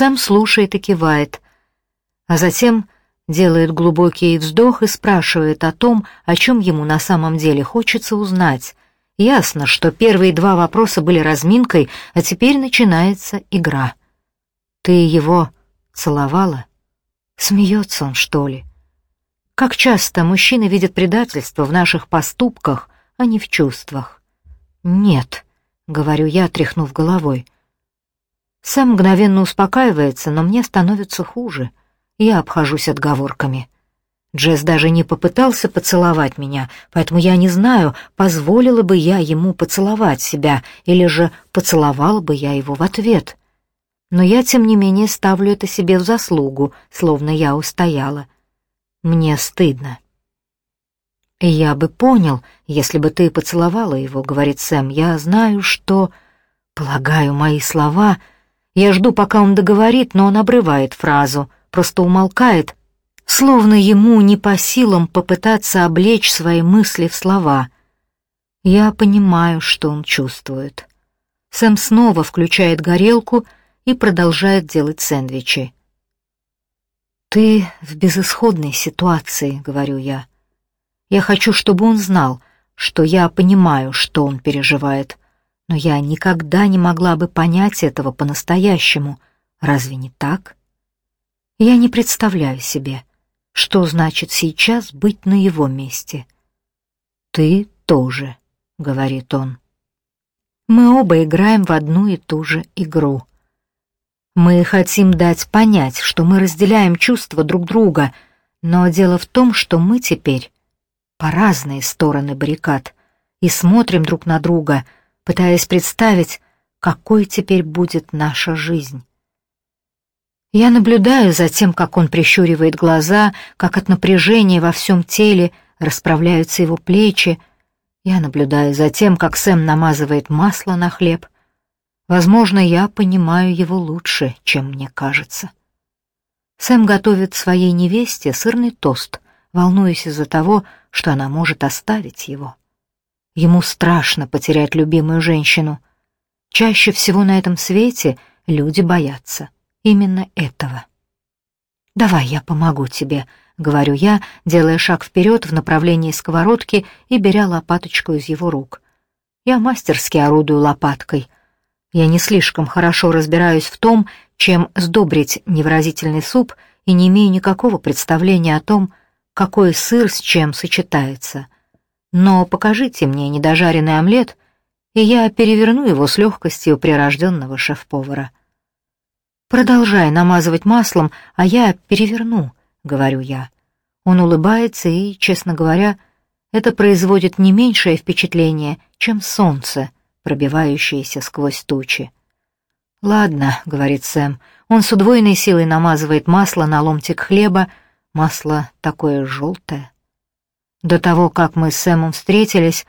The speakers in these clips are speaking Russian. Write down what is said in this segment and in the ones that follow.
Сэм слушает и кивает, а затем делает глубокий вздох и спрашивает о том, о чем ему на самом деле хочется узнать. Ясно, что первые два вопроса были разминкой, а теперь начинается игра. «Ты его целовала?» Смеется он, что ли? Как часто мужчины видят предательство в наших поступках, а не в чувствах? «Нет», — говорю я, тряхнув головой. Сэм мгновенно успокаивается, но мне становится хуже. Я обхожусь отговорками. Джесс даже не попытался поцеловать меня, поэтому я не знаю, позволила бы я ему поцеловать себя, или же поцеловала бы я его в ответ. Но я, тем не менее, ставлю это себе в заслугу, словно я устояла. Мне стыдно. «Я бы понял, если бы ты поцеловала его», — говорит Сэм. «Я знаю, что...» Полагаю, мои слова... Я жду, пока он договорит, но он обрывает фразу, просто умолкает, словно ему не по силам попытаться облечь свои мысли в слова. Я понимаю, что он чувствует. Сэм снова включает горелку и продолжает делать сэндвичи. «Ты в безысходной ситуации», — говорю я. Я хочу, чтобы он знал, что я понимаю, что он переживает, но я никогда не могла бы понять этого по-настоящему. Разве не так? Я не представляю себе, что значит сейчас быть на его месте. «Ты тоже», — говорит он. Мы оба играем в одну и ту же игру. Мы хотим дать понять, что мы разделяем чувства друг друга, но дело в том, что мы теперь по разные стороны баррикад и смотрим друг на друга, пытаясь представить, какой теперь будет наша жизнь. Я наблюдаю за тем, как он прищуривает глаза, как от напряжения во всем теле расправляются его плечи. Я наблюдаю за тем, как Сэм намазывает масло на хлеб. Возможно, я понимаю его лучше, чем мне кажется. Сэм готовит своей невесте сырный тост, волнуясь из-за того, что она может оставить его. Ему страшно потерять любимую женщину. Чаще всего на этом свете люди боятся именно этого. «Давай я помогу тебе», — говорю я, делая шаг вперед в направлении сковородки и беря лопаточку из его рук. Я мастерски орудую лопаткой. Я не слишком хорошо разбираюсь в том, чем сдобрить невыразительный суп, и не имею никакого представления о том, какой сыр с чем сочетается. Но покажите мне недожаренный омлет, и я переверну его с легкостью прирожденного шеф-повара. Продолжай намазывать маслом, а я переверну, говорю я. Он улыбается, и, честно говоря, это производит не меньшее впечатление, чем солнце, пробивающееся сквозь тучи. «Ладно», — говорит Сэм, — он с удвоенной силой намазывает масло на ломтик хлеба, Масло такое желтое. До того, как мы с Сэмом встретились,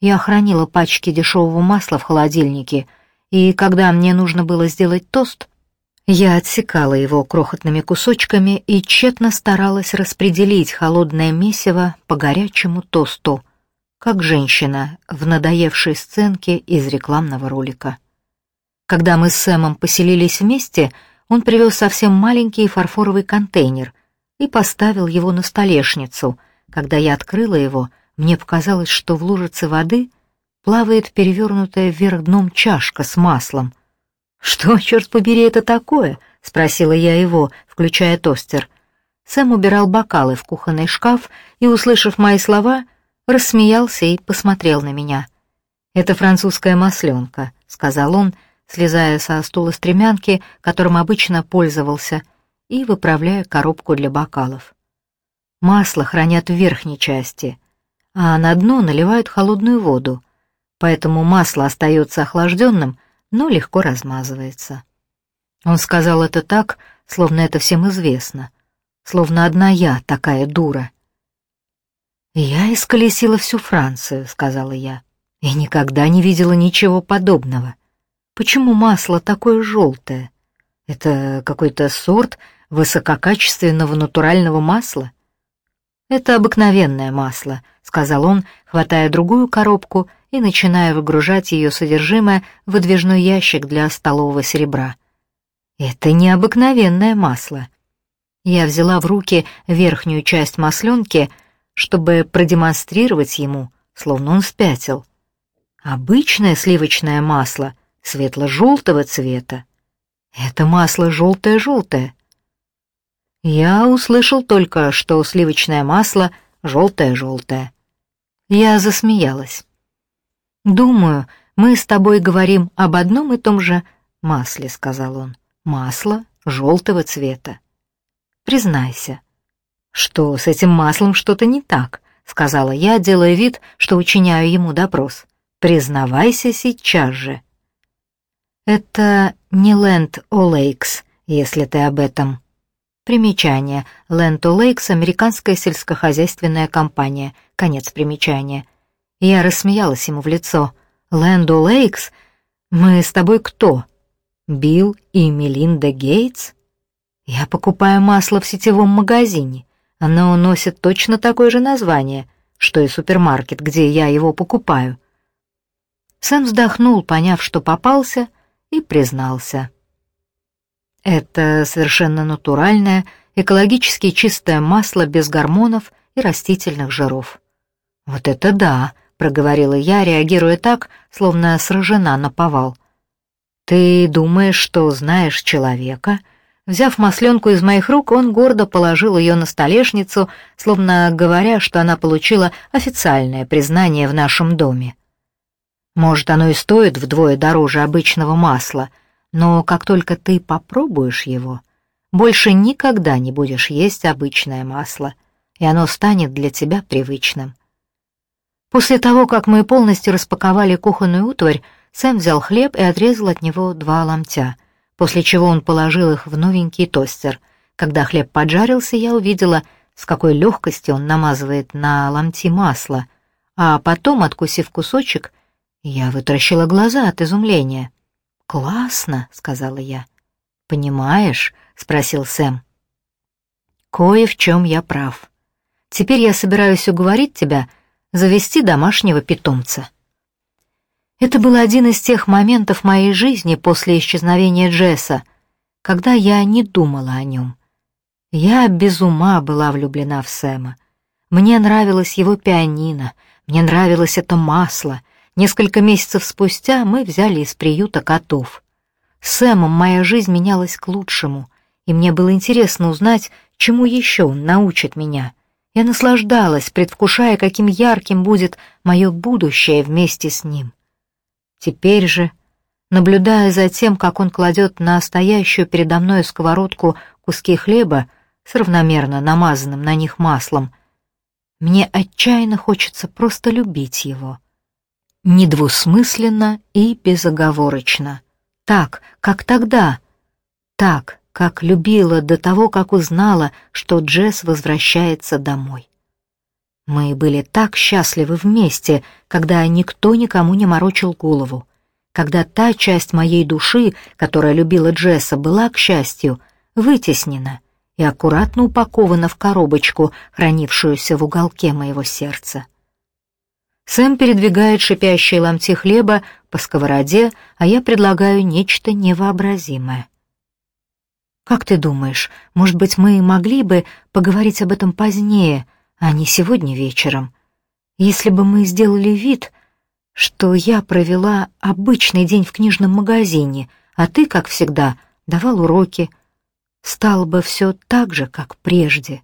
я хранила пачки дешевого масла в холодильнике, и когда мне нужно было сделать тост, я отсекала его крохотными кусочками и тщетно старалась распределить холодное месиво по горячему тосту, как женщина в надоевшей сценке из рекламного ролика. Когда мы с Сэмом поселились вместе, он привез совсем маленький фарфоровый контейнер, и поставил его на столешницу. Когда я открыла его, мне показалось, что в лужице воды плавает перевернутая вверх дном чашка с маслом. «Что, черт побери, это такое?» — спросила я его, включая тостер. Сэм убирал бокалы в кухонный шкаф и, услышав мои слова, рассмеялся и посмотрел на меня. «Это французская масленка», — сказал он, слезая со стула стремянки, которым обычно пользовался — и выправляя коробку для бокалов. Масло хранят в верхней части, а на дно наливают холодную воду, поэтому масло остается охлажденным, но легко размазывается. Он сказал это так, словно это всем известно, словно одна я такая дура. «Я исколесила всю Францию», — сказала я, — «и никогда не видела ничего подобного. Почему масло такое желтое? Это какой-то сорт высококачественного натурального масла? Это обыкновенное масло, сказал он, хватая другую коробку и начиная выгружать ее содержимое в выдвижной ящик для столового серебра. Это необыкновенное масло. Я взяла в руки верхнюю часть масленки, чтобы продемонстрировать ему, словно он спятил. Обычное сливочное масло светло-желтого цвета. Это масло желтое-желтое. Я услышал только, что сливочное масло желтое-желтое. Я засмеялась. «Думаю, мы с тобой говорим об одном и том же масле», — сказал он. «Масло желтого цвета. Признайся». «Что, с этим маслом что-то не так?» — сказала я, делая вид, что учиняю ему допрос. «Признавайся сейчас же». «Это не Land O'Lakes, если ты об этом». Примечание. Land O'Lakes — американская сельскохозяйственная компания. Конец примечания. Я рассмеялась ему в лицо. «Land O'Lakes? Мы с тобой кто? Билл и Мелинда Гейтс? Я покупаю масло в сетевом магазине. Оно носит точно такое же название, что и супермаркет, где я его покупаю». Сэм вздохнул, поняв, что попался, и признался. Это совершенно натуральное, экологически чистое масло без гормонов и растительных жиров. «Вот это да!» — проговорила я, реагируя так, словно сражена на повал. «Ты думаешь, что знаешь человека?» Взяв масленку из моих рук, он гордо положил ее на столешницу, словно говоря, что она получила официальное признание в нашем доме. Может, оно и стоит вдвое дороже обычного масла, но как только ты попробуешь его, больше никогда не будешь есть обычное масло, и оно станет для тебя привычным. После того, как мы полностью распаковали кухонную утварь, Сэм взял хлеб и отрезал от него два ломтя, после чего он положил их в новенький тостер. Когда хлеб поджарился, я увидела, с какой легкостью он намазывает на ломти масло, а потом, откусив кусочек, я вытаращила глаза от изумления. «Классно», — сказала я. «Понимаешь?» — спросил Сэм. «Кое в чем я прав. Теперь я собираюсь уговорить тебя завести домашнего питомца». Это был один из тех моментов моей жизни после исчезновения Джесса, когда я не думала о нем. Я без ума была влюблена в Сэма. Мне нравилось его пианино, мне нравилось это масло, Несколько месяцев спустя мы взяли из приюта котов. С Сэмом моя жизнь менялась к лучшему, и мне было интересно узнать, чему еще он научит меня. Я наслаждалась, предвкушая, каким ярким будет мое будущее вместе с ним. Теперь же, наблюдая за тем, как он кладет на стоящую передо мной сковородку куски хлеба с равномерно намазанным на них маслом, мне отчаянно хочется просто любить его — недвусмысленно и безоговорочно. Так, как тогда. Так, как любила до того, как узнала, что Джесс возвращается домой. Мы были так счастливы вместе, когда никто никому не морочил голову, когда та часть моей души, которая любила Джесса, была, к счастью, вытеснена и аккуратно упакована в коробочку, хранившуюся в уголке моего сердца. Сэм передвигает шипящие ломти хлеба по сковороде, а я предлагаю нечто невообразимое. «Как ты думаешь, может быть, мы могли бы поговорить об этом позднее, а не сегодня вечером? Если бы мы сделали вид, что я провела обычный день в книжном магазине, а ты, как всегда, давал уроки, стало бы все так же, как прежде».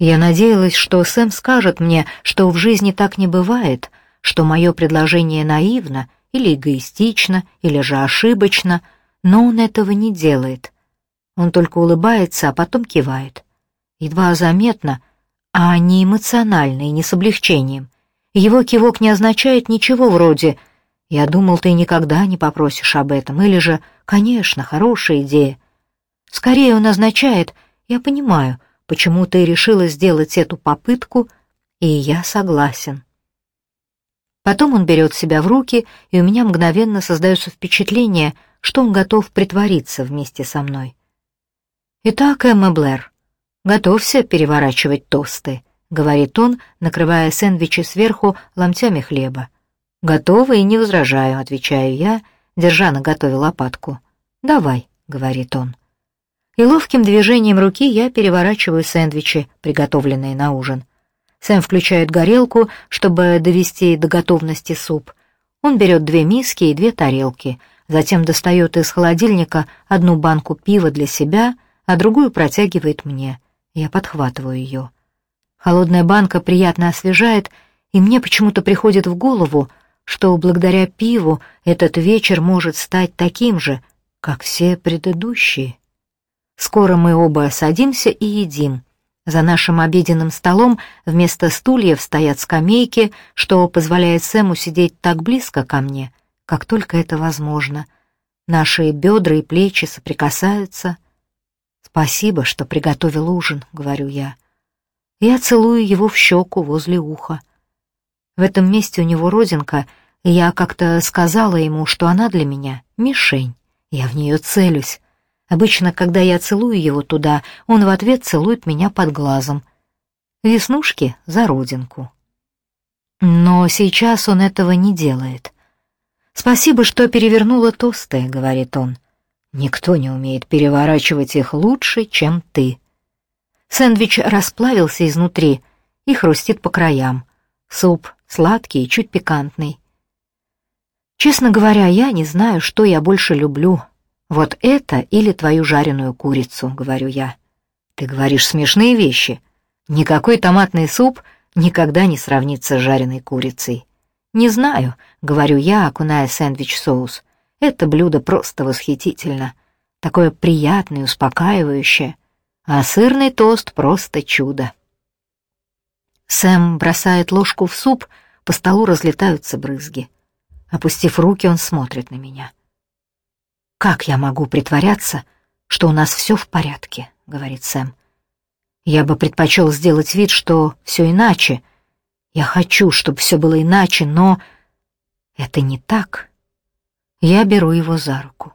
Я надеялась, что Сэм скажет мне, что в жизни так не бывает, что мое предложение наивно или эгоистично, или же ошибочно, но он этого не делает. Он только улыбается, а потом кивает. Едва заметно, а не эмоционально и не с облегчением. Его кивок не означает ничего вроде «Я думал, ты никогда не попросишь об этом» или же «Конечно, хорошая идея». Скорее он означает «Я понимаю», почему ты решила сделать эту попытку, и я согласен. Потом он берет себя в руки, и у меня мгновенно создается впечатление, что он готов притвориться вместе со мной. «Итак, Эмма Блэр, готовься переворачивать тосты», — говорит он, накрывая сэндвичи сверху ломтями хлеба. «Готова и не возражаю», — отвечаю я, держа на готове лопатку. «Давай», — говорит он. И ловким движением руки я переворачиваю сэндвичи, приготовленные на ужин. Сэм включает горелку, чтобы довести до готовности суп. Он берет две миски и две тарелки, затем достает из холодильника одну банку пива для себя, а другую протягивает мне. Я подхватываю ее. Холодная банка приятно освежает, и мне почему-то приходит в голову, что благодаря пиву этот вечер может стать таким же, как все предыдущие. Скоро мы оба садимся и едим. За нашим обеденным столом вместо стульев стоят скамейки, что позволяет Сэму сидеть так близко ко мне, как только это возможно. Наши бедра и плечи соприкасаются. «Спасибо, что приготовил ужин», — говорю я. Я целую его в щеку возле уха. В этом месте у него родинка, и я как-то сказала ему, что она для меня мишень. Я в нее целюсь. Обычно, когда я целую его туда, он в ответ целует меня под глазом. Веснушки за родинку. Но сейчас он этого не делает. «Спасибо, что перевернула тосты», — говорит он. «Никто не умеет переворачивать их лучше, чем ты». Сэндвич расплавился изнутри и хрустит по краям. Суп сладкий и чуть пикантный. Честно говоря, я не знаю, что я больше люблю, «Вот это или твою жареную курицу», — говорю я. «Ты говоришь смешные вещи. Никакой томатный суп никогда не сравнится с жареной курицей». «Не знаю», — говорю я, окуная сэндвич-соус. «Это блюдо просто восхитительно. Такое приятное, успокаивающее. А сырный тост — просто чудо». Сэм бросает ложку в суп, по столу разлетаются брызги. Опустив руки, он смотрит на меня. «Как я могу притворяться, что у нас все в порядке?» — говорит Сэм. «Я бы предпочел сделать вид, что все иначе. Я хочу, чтобы все было иначе, но это не так». Я беру его за руку.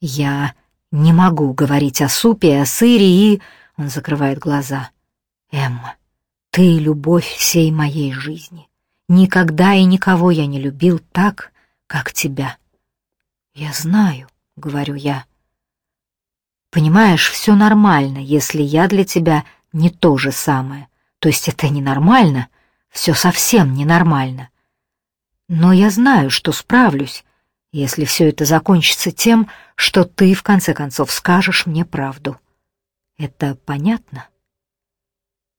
«Я не могу говорить о супе, о сыре и...» Он закрывает глаза. «Эмма, ты — любовь всей моей жизни. Никогда и никого я не любил так, как тебя». «Я знаю», — говорю я. «Понимаешь, все нормально, если я для тебя не то же самое. То есть это ненормально, все совсем ненормально. Но я знаю, что справлюсь, если все это закончится тем, что ты, в конце концов, скажешь мне правду. Это понятно?»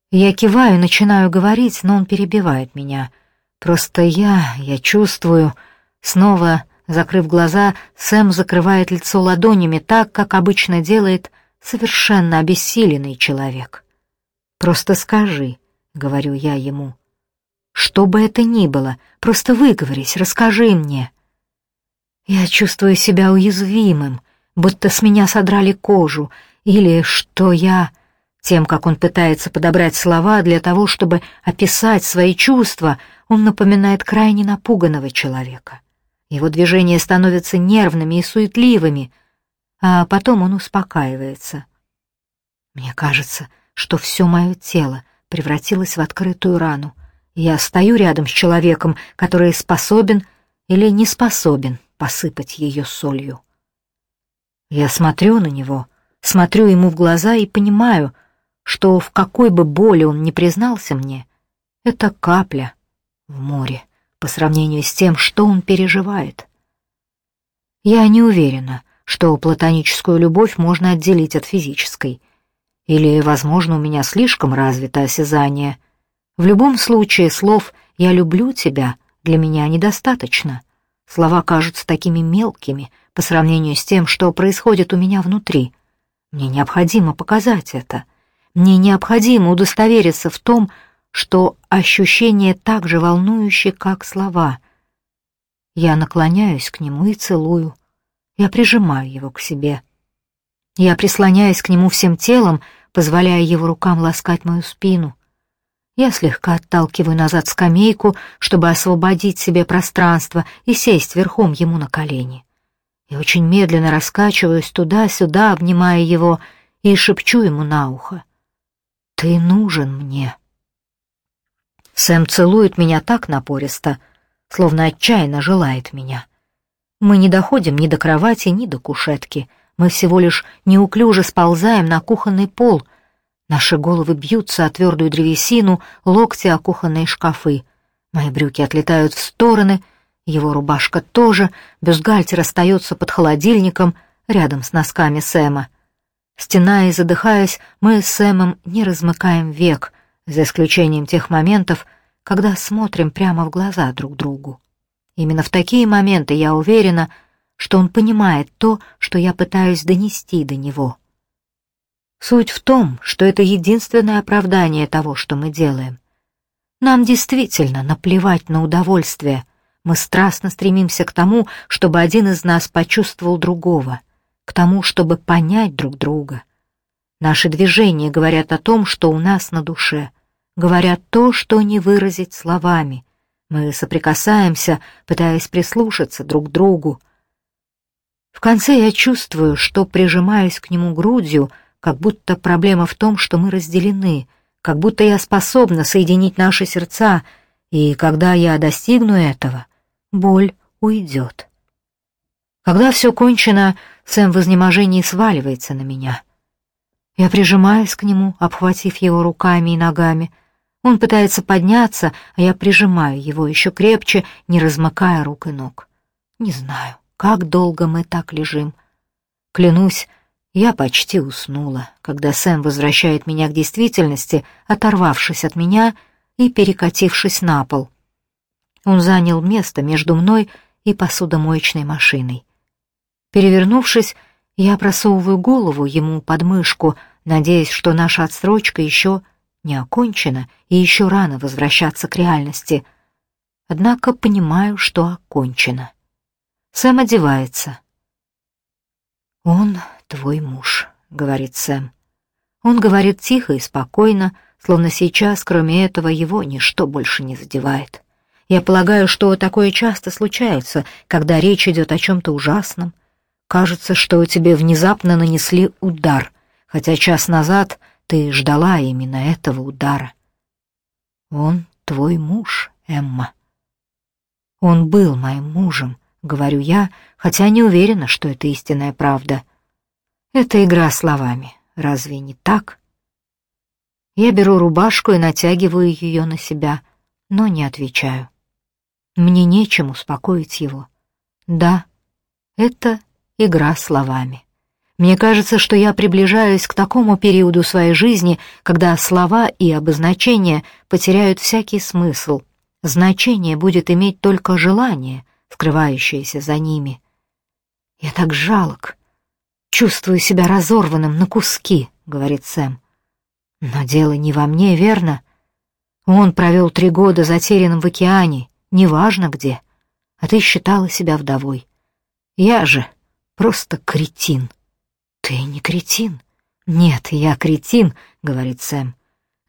Я киваю, начинаю говорить, но он перебивает меня. Просто я, я чувствую, снова Закрыв глаза, Сэм закрывает лицо ладонями так, как обычно делает совершенно обессиленный человек. «Просто скажи», — говорю я ему. «Что бы это ни было, просто выговорись, расскажи мне». Я чувствую себя уязвимым, будто с меня содрали кожу, или что я... Тем, как он пытается подобрать слова для того, чтобы описать свои чувства, он напоминает крайне напуганного человека. Его движения становятся нервными и суетливыми, а потом он успокаивается. Мне кажется, что все мое тело превратилось в открытую рану. Я стою рядом с человеком, который способен или не способен посыпать ее солью. Я смотрю на него, смотрю ему в глаза и понимаю, что в какой бы боли он ни признался мне, это капля в море по сравнению с тем, что он переживает. Я не уверена, что платоническую любовь можно отделить от физической. Или, возможно, у меня слишком развито осязание. В любом случае, слов «я люблю тебя» для меня недостаточно. Слова кажутся такими мелкими по сравнению с тем, что происходит у меня внутри. Мне необходимо показать это. Мне необходимо удостовериться в том, что ощущение так же волнующее, как слова. Я наклоняюсь к нему и целую. Я прижимаю его к себе. Я прислоняюсь к нему всем телом, позволяя его рукам ласкать мою спину. Я слегка отталкиваю назад скамейку, чтобы освободить себе пространство и сесть верхом ему на колени. Я очень медленно раскачиваюсь туда-сюда, обнимая его, и шепчу ему на ухо. «Ты нужен мне». Сэм целует меня так напористо, словно отчаянно желает меня. Мы не доходим ни до кровати, ни до кушетки. Мы всего лишь неуклюже сползаем на кухонный пол. Наши головы бьются о твердую древесину, локти о кухонные шкафы. Мои брюки отлетают в стороны, его рубашка тоже, бюстгальтер остается под холодильником рядом с носками Сэма. Стеная и задыхаясь, мы с Сэмом не размыкаем век, за исключением тех моментов, когда смотрим прямо в глаза друг другу. Именно в такие моменты я уверена, что он понимает то, что я пытаюсь донести до него. Суть в том, что это единственное оправдание того, что мы делаем. Нам действительно наплевать на удовольствие. Мы страстно стремимся к тому, чтобы один из нас почувствовал другого, к тому, чтобы понять друг друга. Наши движения говорят о том, что у нас на душе, говорят то, что не выразить словами. Мы соприкасаемся, пытаясь прислушаться друг к другу. В конце я чувствую, что прижимаюсь к нему грудью, как будто проблема в том, что мы разделены — как будто я способна соединить наши сердца, и когда я достигну этого, боль уйдет. Когда все кончено, Сэм в изнеможении сваливается на меня. Я прижимаюсь к нему, обхватив его руками и ногами. Он пытается подняться, а я прижимаю его еще крепче, не размыкая рук и ног. Не знаю, как долго мы так лежим. Клянусь, я почти уснула, когда Сэм возвращает меня к действительности, оторвавшись от меня и перекатившись на пол. Он занял место между мной и посудомоечной машиной. Перевернувшись, я просовываю голову ему под мышку, надеясь, что наша отсрочка еще не окончена и еще рано возвращаться к реальности. Однако понимаю, что окончена. Сэм одевается. Он твой муж», — говорит Сэм. Он говорит тихо и спокойно, словно сейчас, кроме этого, его ничто больше не задевает. Я полагаю, что такое часто случается, когда речь идет о чем-то ужасном. Кажется, что тебе внезапно нанесли удар, хотя час назад ты ждала именно этого удара. Он твой муж, Эмма. Он был моим мужем, говорю я, хотя не уверена, что это истинная правда. Это игра словами, разве не так? Я беру рубашку и натягиваю ее на себя, но не отвечаю. Мне нечем успокоить его. Да, это игра словами. Мне кажется, что я приближаюсь к такому периоду своей жизни, когда слова и обозначения потеряют всякий смысл. Значение будет иметь только желание, скрывающееся за ними. Я так жалок, «Чувствую себя разорванным на куски», — говорит Сэм. «Но дело не во мне, верно? Он провел три года затерянным в океане, неважно где, а ты считала себя вдовой. Я же просто кретин». «Ты не кретин?» «Нет, я кретин», — говорит Сэм.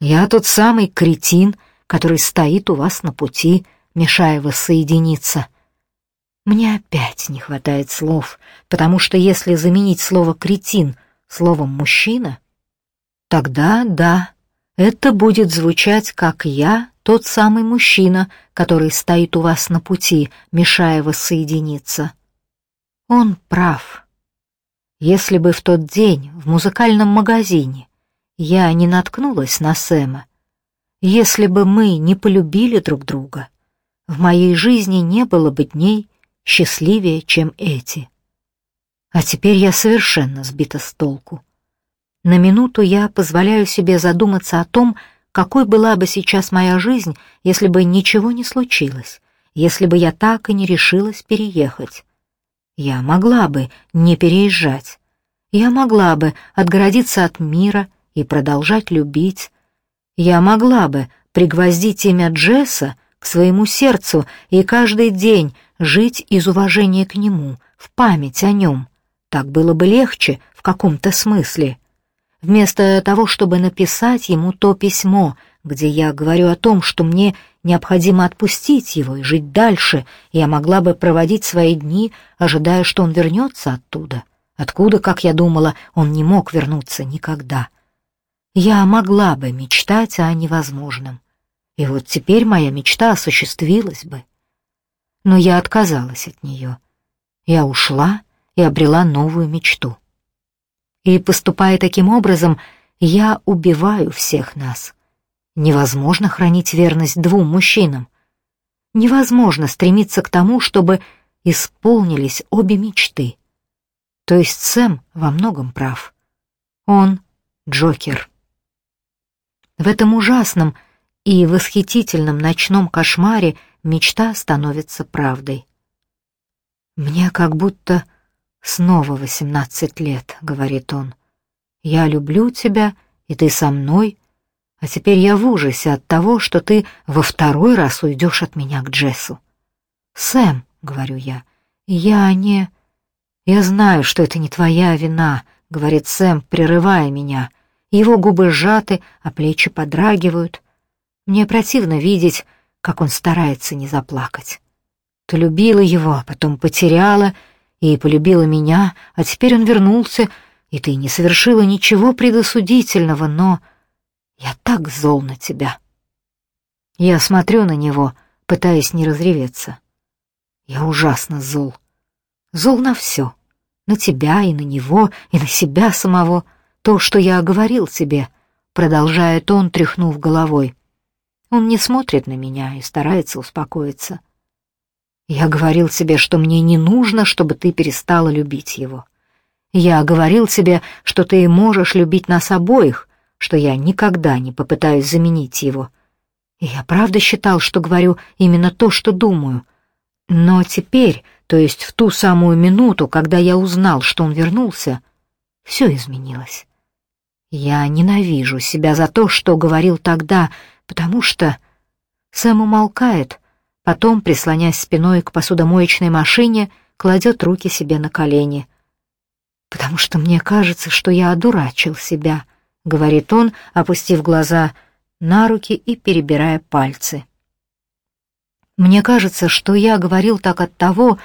«Я тот самый кретин, который стоит у вас на пути, мешая воссоединиться». Мне опять не хватает слов, потому что если заменить слово «кретин» словом «мужчина», тогда да, это будет звучать как «я», тот самый мужчина, который стоит у вас на пути, мешая воссоединиться. Он прав. Если бы в тот день в музыкальном магазине я не наткнулась на Сэма, если бы мы не полюбили друг друга, в моей жизни не было бы дней, счастливее, чем эти. А теперь я совершенно сбита с толку. На минуту я позволяю себе задуматься о том, какой была бы сейчас моя жизнь, если бы ничего не случилось, если бы я так и не решилась переехать. Я могла бы не переезжать. Я могла бы отгородиться от мира и продолжать любить. Я могла бы пригвоздить имя Джесса к своему сердцу и каждый день жить из уважения к нему, в память о нем. Так было бы легче в каком-то смысле. Вместо того, чтобы написать ему то письмо, где я говорю о том, что мне необходимо отпустить его и жить дальше, я могла бы проводить свои дни, ожидая, что он вернется оттуда, откуда, как я думала, он не мог вернуться никогда. Я могла бы мечтать о невозможном. И вот теперь моя мечта осуществилась бы но я отказалась от нее. Я ушла и обрела новую мечту. И, поступая таким образом, я убиваю всех нас. Невозможно хранить верность двум мужчинам. Невозможно стремиться к тому, чтобы исполнились обе мечты. То есть Сэм во многом прав. Он — Джокер. В этом ужасном и восхитительном ночном кошмаре мечта становится правдой. «Мне как будто снова восемнадцать лет», — говорит он. «Я люблю тебя, и ты со мной, а теперь я в ужасе от того, что ты во второй раз уйдешь от меня к Джессу». «Сэм», — говорю я, — «я не...» «Я знаю, что это не твоя вина», — говорит Сэм, прерывая меня. Его губы сжаты, а плечи подрагивают. Мне противно видеть, как он старается не заплакать. Ты любила его, а потом потеряла, и полюбила меня, а теперь он вернулся, и ты не совершила ничего предосудительного, но я так зол на тебя. Я смотрю на него, пытаясь не разреветься. Я ужасно зол. Зол на все. На тебя и на него, и на себя самого. То, что я говорил тебе, продолжает он, тряхнув головой. Он не смотрит на меня и старается успокоиться. Я говорил себе, что мне не нужно, чтобы ты перестала любить его. Я говорил себе, что ты можешь любить нас обоих, что я никогда не попытаюсь заменить его. И я правда считал, что говорю именно то, что думаю. Но теперь, то есть в ту самую минуту, когда я узнал, что он вернулся, все изменилось. Я ненавижу себя за то, что говорил тогда, потому что... Сэм умолкает, Потом, прислонясь спиной к посудомоечной машине, кладет руки себе на колени. «Потому что мне кажется, что я одурачил себя», — говорит он, опустив глаза на руки и перебирая пальцы. «Мне кажется, что я говорил так от того,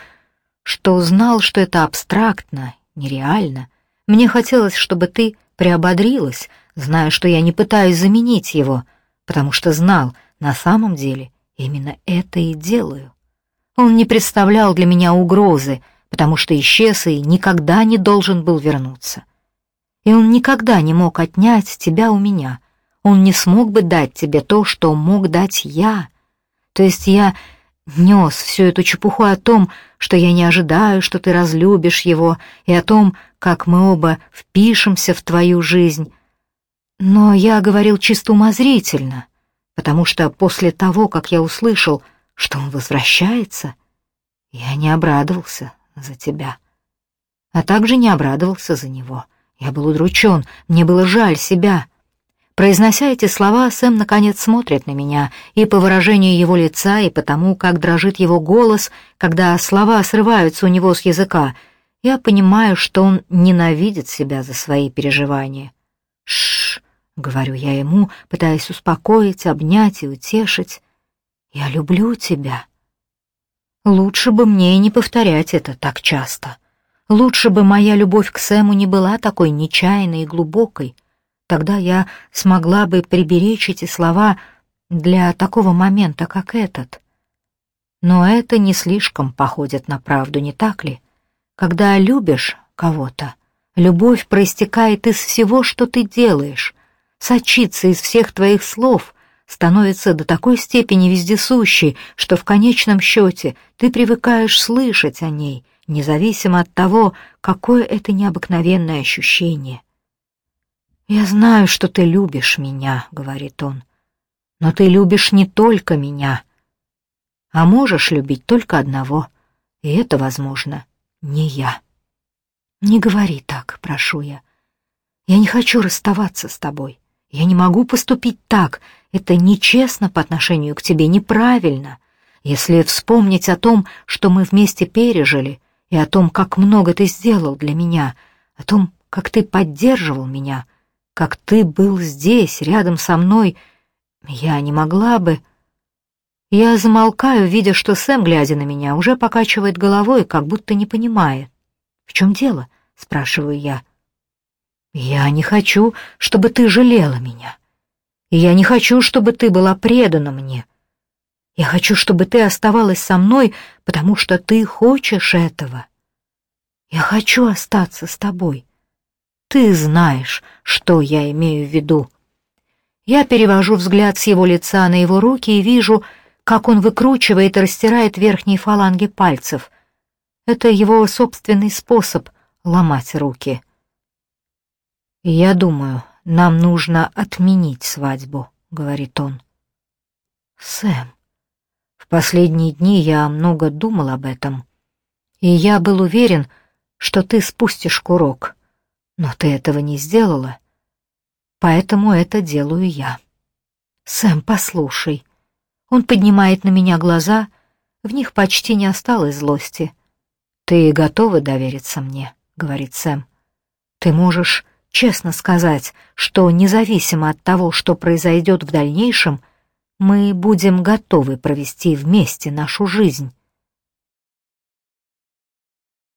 что знал, что это абстрактно, нереально. Мне хотелось, чтобы ты приободрилась, зная, что я не пытаюсь заменить его, потому что знал, на самом деле Именно это и делаю. Он не представлял для меня угрозы, потому что исчез и никогда не должен был вернуться. И он никогда не мог отнять тебя у меня. Он не смог бы дать тебе то, что мог дать я. То есть я нес всю эту чепуху о том, что я не ожидаю, что ты разлюбишь его, и о том, как мы оба впишемся в твою жизнь. Но я говорил чисто умозрительно — потому что после того, как я услышал, что он возвращается, я не обрадовался за тебя, а также не обрадовался за него. Я был удручен, мне было жаль себя. Произнося эти слова, Сэм наконец смотрит на меня, и по выражению его лица, и по тому, как дрожит его голос, когда слова срываются у него с языка, я понимаю, что он ненавидит себя за свои переживания. Шш, — говорю я ему, пытаясь успокоить, обнять и утешить. «Я люблю тебя». Лучше бы мне и не повторять это так часто. Лучше бы моя любовь к Сэму не была такой нечаянной и глубокой. Тогда я смогла бы приберечь эти слова для такого момента, как этот. Но это не слишком походит на правду, не так ли? Когда любишь кого-то, любовь проистекает из всего, что ты делаешь, сочится из всех твоих слов, становится до такой степени вездесущей, что в конечном счете ты привыкаешь слышать о ней, независимо от того, какое это необыкновенное ощущение. «Я знаю, что ты любишь меня», — говорит он, — «но ты любишь не только меня, а можешь любить только одного, и это, возможно, не я». «Не говори так, прошу я. Я не хочу расставаться с тобой. Я не могу поступить так. Это нечестно по отношению к тебе, неправильно. Если вспомнить о том, что мы вместе пережили, и о том, как много ты сделал для меня, о том, как ты поддерживал меня, как ты был здесь, рядом со мной, я не могла бы... Я замолкаю, видя, что Сэм, глядя на меня, уже покачивает головой, как будто не понимает. «В чем дело?» — спрашиваю я. Я не хочу, чтобы ты жалела меня. Я не хочу, чтобы ты была предана мне. Я хочу, чтобы ты оставалась со мной, потому что ты хочешь этого. Я хочу остаться с тобой. Ты знаешь, что я имею в виду. Я перевожу взгляд с его лица на его руки и вижу, как он выкручивает и растирает верхние фаланги пальцев. Это его собственный способ ломать руки. «Я думаю, нам нужно отменить свадьбу», — говорит он. «Сэм, в последние дни я много думал об этом, и я был уверен, что ты спустишь курок, но ты этого не сделала, поэтому это делаю я. Сэм, послушай». Он поднимает на меня глаза, в них почти не осталось злости. «Ты готова довериться мне?» — говорит Сэм. «Ты можешь честно сказать, что независимо от того, что произойдет в дальнейшем, мы будем готовы провести вместе нашу жизнь.